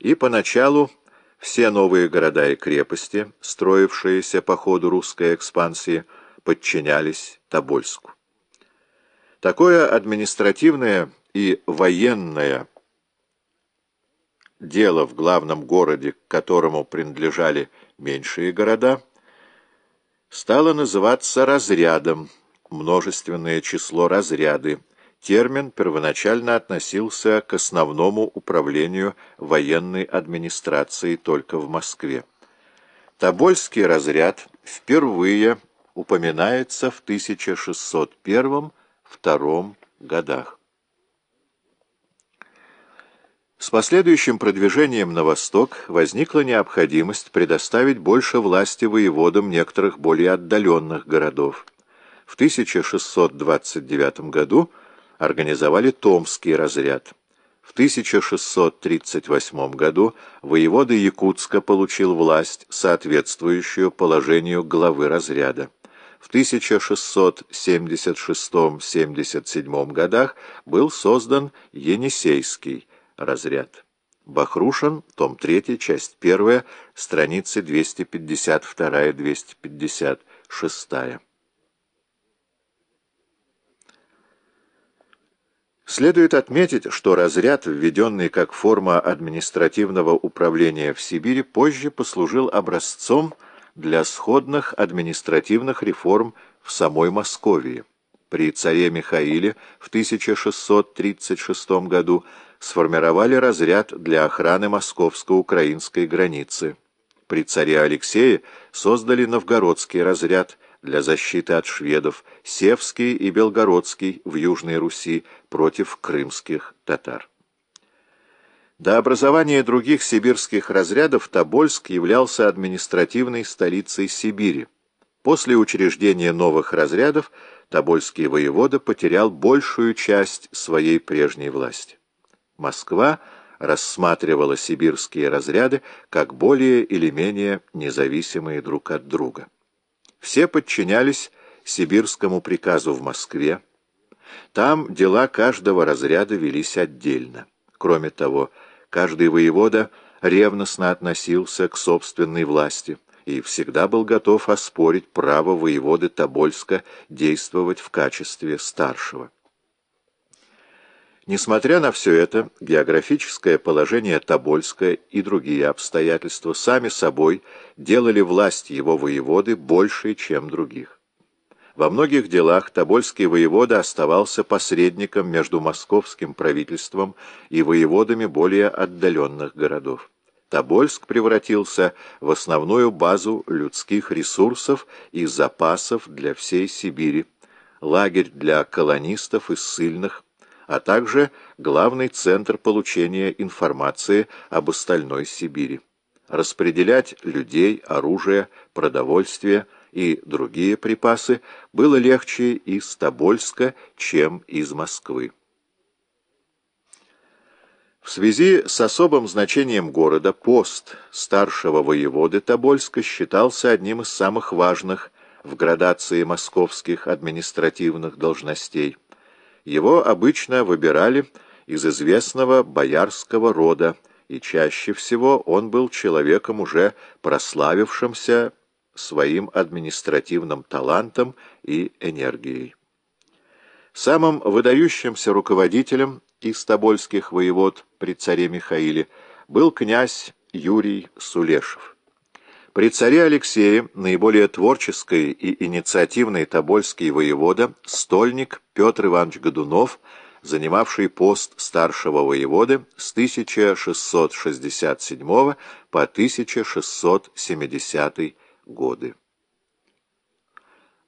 и поначалу все новые города и крепости, строившиеся по ходу русской экспансии, подчинялись Тобольску. Такое административное и военное дело в главном городе, к которому принадлежали меньшие города, стало называться разрядом, множественное число разряды, термин первоначально относился к основному управлению военной администрации только в Москве. Тобольский разряд впервые упоминается в 1601-2 годах. С последующим продвижением на восток возникла необходимость предоставить больше власти воеводам некоторых более отдаленных городов. В 1629 году организовали Томский разряд. В 1638 году воевода Якутска получил власть, соответствующую положению главы разряда. В 1676-77 годах был создан Енисейский разряд. Бахрушин, том 3, часть 1, страницы 252-256. Следует отметить, что разряд, введенный как форма административного управления в Сибири, позже послужил образцом для сходных административных реформ в самой Московии. При царе Михаиле в 1636 году сформировали разряд для охраны московско-украинской границы. При царе Алексее создали новгородский разряд – для защиты от шведов, Севский и Белгородский в Южной Руси против крымских татар. До образования других сибирских разрядов Тобольск являлся административной столицей Сибири. После учреждения новых разрядов Тобольский воевода потерял большую часть своей прежней власти. Москва рассматривала сибирские разряды как более или менее независимые друг от друга. Все подчинялись сибирскому приказу в Москве. Там дела каждого разряда велись отдельно. Кроме того, каждый воевода ревностно относился к собственной власти и всегда был готов оспорить право воеводы Тобольска действовать в качестве старшего. Несмотря на все это, географическое положение Тобольска и другие обстоятельства сами собой делали власть его воеводы большей, чем других. Во многих делах Тобольский воевода оставался посредником между московским правительством и воеводами более отдаленных городов. Тобольск превратился в основную базу людских ресурсов и запасов для всей Сибири, лагерь для колонистов и ссыльных, а также главный центр получения информации об остальной Сибири. Распределять людей, оружие, продовольствие и другие припасы было легче из Тобольска, чем из Москвы. В связи с особым значением города пост старшего воеводы Тобольска считался одним из самых важных в градации московских административных должностей. Его обычно выбирали из известного боярского рода, и чаще всего он был человеком, уже прославившимся своим административным талантом и энергией. Самым выдающимся руководителем из тобольских воевод при царе Михаиле был князь Юрий Сулешев. При царе Алексее наиболее творческий и инициативный тобольский воевода, стольник Петр Иванович Годунов, занимавший пост старшего воеводы с 1667 по 1670 годы.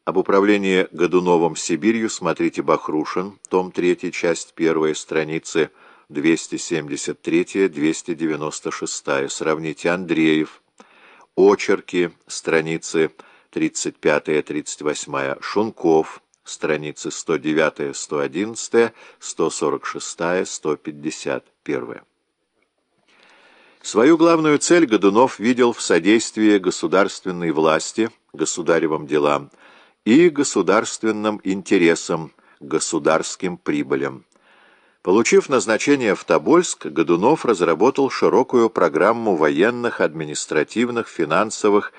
Об управлении Годуновым Сибирью смотрите Бахрушин, том 3, часть 1, страницы 273-296. Сравните Андреев, Очерки, страницы 35-38, Шунков, страницы 109-111, 146-151. Свою главную цель Годунов видел в содействии государственной власти, государевым делам и государственным интересам, государским прибылям. Получив назначение в Тобольск, Годунов разработал широкую программу военных, административных, финансовых,